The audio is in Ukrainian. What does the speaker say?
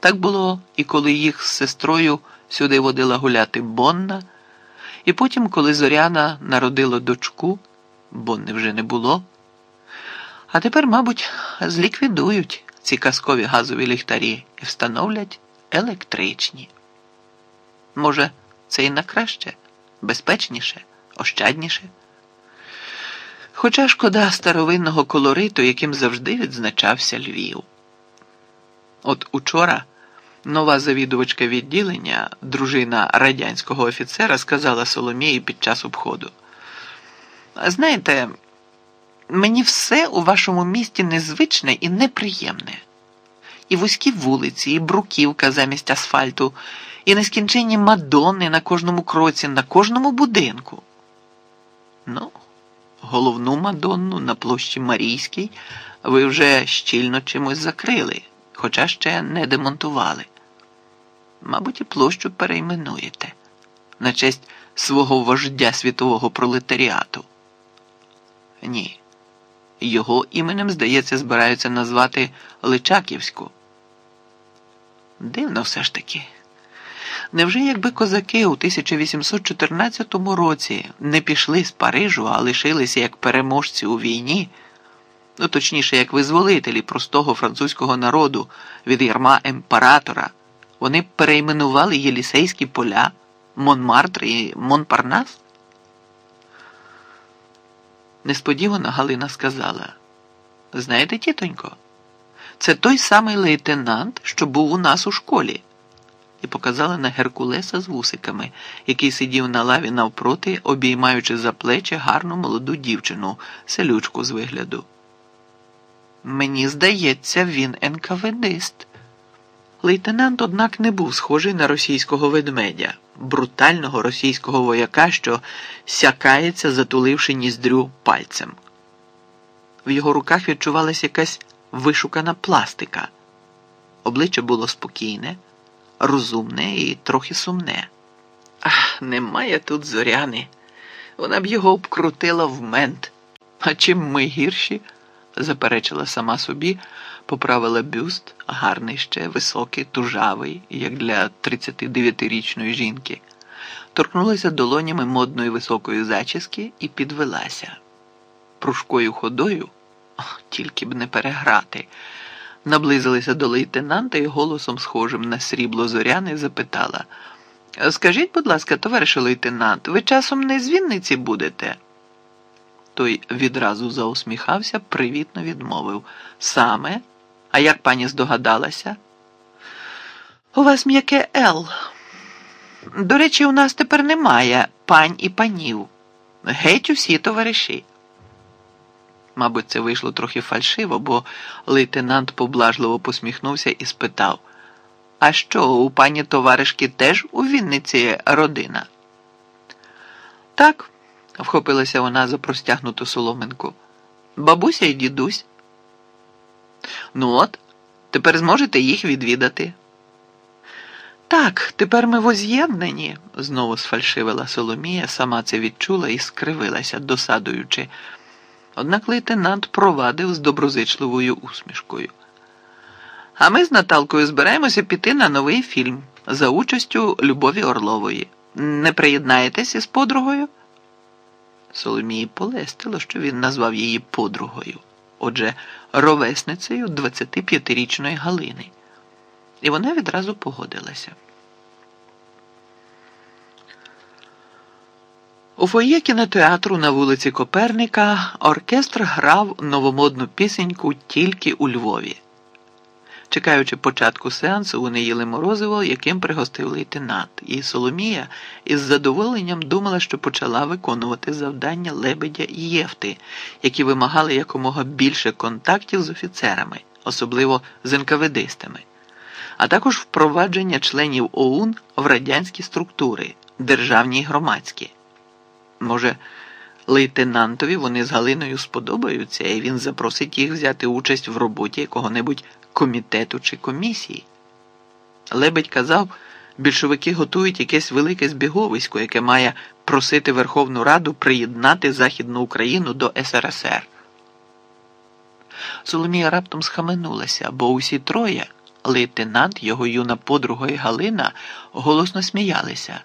Так було і коли їх з сестрою сюди водила гуляти Бонна, і потім, коли Зоряна народила дочку, Бонни вже не було. А тепер, мабуть, зліквідують ці казкові газові ліхтарі і встановлять електричні. Може, це і на краще, безпечніше, ощадніше. Хоча шкода старовинного колориту, яким завжди відзначався Львів. От учора нова завідувачка відділення, дружина радянського офіцера, сказала Соломії під час обходу. Знаєте, мені все у вашому місті незвичне і неприємне. І вузькі вулиці, і бруківка замість асфальту, і нескінченні мадонни на кожному кроці, на кожному будинку. Ну, головну мадонну на площі Марійській ви вже щільно чимось закрили, хоча ще не демонтували. Мабуть, і площу перейменуєте на честь свого вождя світового пролетаріату. Ні. Його іменем, здається, збираються назвати Личаківську. Дивно все ж таки. Невже якби козаки у 1814 році не пішли з Парижу, а лишилися як переможці у війні, ну точніше, як визволителі простого французького народу від ярма імператора, вони перейменували Єлісейські поля, Монмартр і Монпарнас? Несподівано Галина сказала: Знаєте, тітонько, це той самий лейтенант, що був у нас у школі, і показала на Геркулеса з вусиками, який сидів на лаві навпроти, обіймаючи за плечі гарну молоду дівчину, селючку з вигляду. Мені здається, він НКВДист. Лейтенант, однак, не був схожий на російського ведмедя, брутального російського вояка, що сякається, затуливши ніздрю пальцем. В його руках відчувалася якась вишукана пластика. Обличчя було спокійне, розумне і трохи сумне. Ах, немає тут зоряни. Вона б його обкрутила в мент. А чим ми гірші? Заперечила сама собі, поправила бюст, гарний ще, високий, тужавий, як для 39-річної жінки, торкнулася долонями модної високої зачіски і підвелася. Пружкою ходою, тільки б не переграти, наблизилася до лейтенанта і голосом, схожим на срібло зоряни, запитала: Скажіть, будь ласка, товаришу лейтенант, ви часом не з Вінниці будете? Той відразу заусміхався, привітно відмовив. Саме, а як пані здогадалася? У вас м'яке Л. До речі, у нас тепер немає пань і панів. Геть усі товариші. Мабуть, це вийшло трохи фальшиво, бо лейтенант поблажливо посміхнувся і спитав: А що, у пані товаришки теж у Вінниці родина? Так вхопилася вона за простягнуту соломинку. Бабуся і дідусь. Ну от, тепер зможете їх відвідати. Так, тепер ми воз'єднані, знову сфальшивила Соломія, сама це відчула і скривилася, досадуючи. Однак лейтенант провадив з доброзичливою усмішкою. А ми з Наталкою збираємося піти на новий фільм за участю Любові Орлової. Не приєднаєтесь із подругою? Соломії полестило, що він назвав її подругою, отже, ровесницею 25-річної Галини. І вона відразу погодилася. У фоє кінотеатру на вулиці Коперника оркестр грав новомодну пісеньку тільки у Львові. Чекаючи початку сеансу, вони їли морозиво, яким пригостив лейтенант, і Соломія із задоволенням думала, що почала виконувати завдання лебедя і Євти, які вимагали якомога більше контактів з офіцерами, особливо з НКВДистами, а також впровадження членів ОУН в радянські структури, державні і громадські. Може, лейтенантові вони з Галиною сподобаються, і він запросить їх взяти участь в роботі якого-небудь комітету чи комісії. Лебедь казав, більшовики готують якесь велике збіговисько, яке має просити Верховну Раду приєднати Західну Україну до СРСР. Соломія раптом схаменулася, бо усі троє Лейтенант, його юна подруга і Галина голосно сміялися.